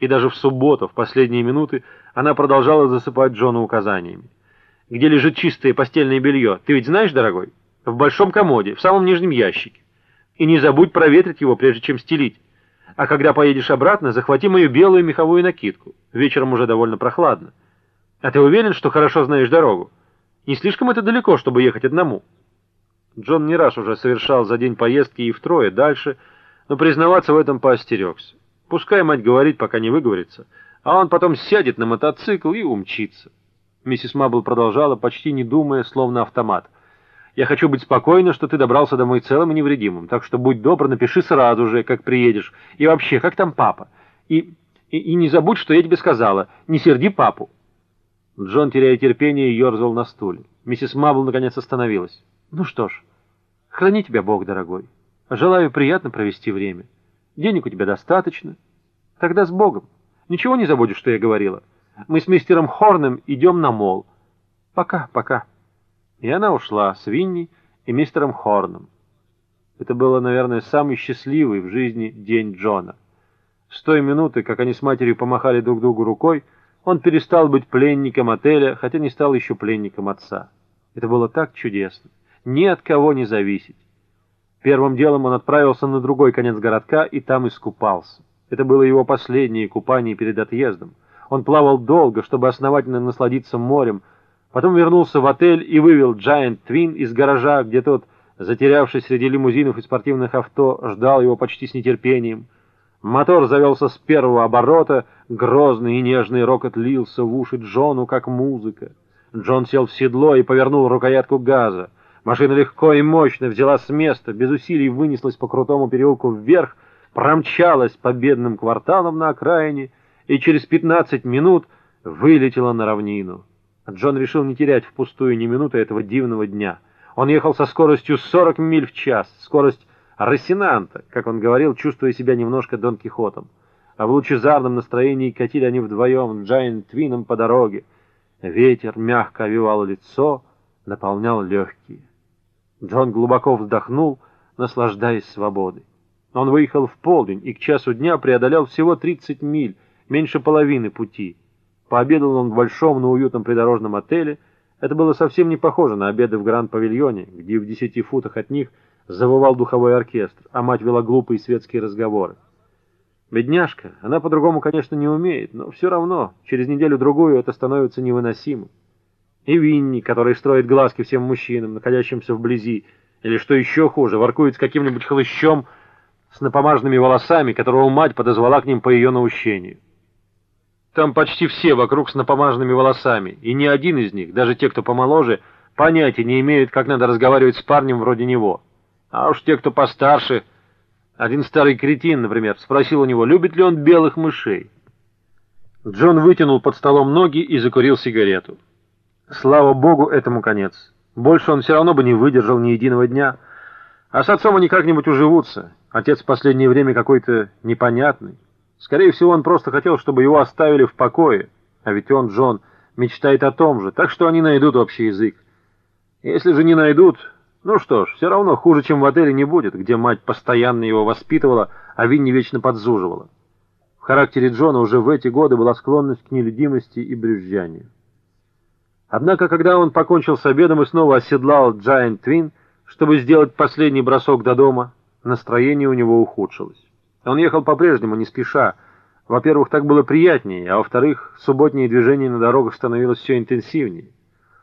И даже в субботу, в последние минуты, она продолжала засыпать Джона указаниями. «Где лежит чистое постельное белье? Ты ведь знаешь, дорогой? В большом комоде, в самом нижнем ящике. И не забудь проветрить его, прежде чем стелить. А когда поедешь обратно, захвати мою белую меховую накидку. Вечером уже довольно прохладно. А ты уверен, что хорошо знаешь дорогу? Не слишком это далеко, чтобы ехать одному?» Джон не раз уже совершал за день поездки и втрое дальше, но признаваться в этом поостерегся. Пускай мать говорит, пока не выговорится, а он потом сядет на мотоцикл и умчится. Миссис Мабл продолжала, почти не думая, словно автомат. «Я хочу быть спокойна, что ты добрался домой целым и невредимым, так что будь добр, напиши сразу же, как приедешь. И вообще, как там папа? И, и, и не забудь, что я тебе сказала. Не серди папу». Джон, теряя терпение, ерзал на стуле. Миссис Мабл наконец остановилась. «Ну что ж, храни тебя Бог, дорогой. Желаю приятно провести время». Денег у тебя достаточно. Тогда с Богом. Ничего не забудешь, что я говорила? Мы с мистером Хорном идем на мол. Пока, пока. И она ушла с Винни и мистером Хорном. Это было, наверное, самый счастливый в жизни день Джона. С той минуты, как они с матерью помахали друг другу рукой, он перестал быть пленником отеля, хотя не стал еще пленником отца. Это было так чудесно. Ни от кого не зависеть. Первым делом он отправился на другой конец городка и там искупался. Это было его последнее купание перед отъездом. Он плавал долго, чтобы основательно насладиться морем, потом вернулся в отель и вывел Giant Twin из гаража, где тот, затерявшись среди лимузинов и спортивных авто, ждал его почти с нетерпением. Мотор завелся с первого оборота, грозный и нежный рокот лился в уши Джону, как музыка. Джон сел в седло и повернул рукоятку газа. Машина легко и мощно взяла с места, без усилий вынеслась по крутому переулку вверх, промчалась по бедным кварталам на окраине и через 15 минут вылетела на равнину. Джон решил не терять впустую ни минуты этого дивного дня. Он ехал со скоростью 40 миль в час, скорость Рассенанта, как он говорил, чувствуя себя немножко Дон Кихотом. А в лучезарном настроении катили они вдвоем Джайант Твином по дороге. Ветер мягко овивал лицо, наполнял легкие. Джон глубоко вздохнул, наслаждаясь свободой. Он выехал в полдень и к часу дня преодолел всего 30 миль, меньше половины пути. Пообедал он в большом, но уютном придорожном отеле. Это было совсем не похоже на обеды в Гранд-павильоне, где в десяти футах от них завывал духовой оркестр, а мать вела глупые светские разговоры. Бедняжка, она по-другому, конечно, не умеет, но все равно, через неделю-другую это становится невыносимым и Винни, который строит глазки всем мужчинам, находящимся вблизи, или, что еще хуже, воркует с каким-нибудь хлыщом с напомаженными волосами, которого мать подозвала к ним по ее наущению. Там почти все вокруг с напомаженными волосами, и ни один из них, даже те, кто помоложе, понятия не имеют, как надо разговаривать с парнем вроде него. А уж те, кто постарше... Один старый кретин, например, спросил у него, любит ли он белых мышей. Джон вытянул под столом ноги и закурил сигарету. Слава богу, этому конец. Больше он все равно бы не выдержал ни единого дня. А с отцом они как-нибудь уживутся. Отец в последнее время какой-то непонятный. Скорее всего, он просто хотел, чтобы его оставили в покое. А ведь он, Джон, мечтает о том же, так что они найдут общий язык. Если же не найдут, ну что ж, все равно хуже, чем в отеле не будет, где мать постоянно его воспитывала, а Винни вечно подзуживала. В характере Джона уже в эти годы была склонность к нелюдимости и брюзжанию. Однако, когда он покончил с обедом и снова оседлал Giant Twin, чтобы сделать последний бросок до дома, настроение у него ухудшилось. Он ехал по-прежнему, не спеша. Во-первых, так было приятнее, а во-вторых, субботнее движение на дорогах становилось все интенсивнее.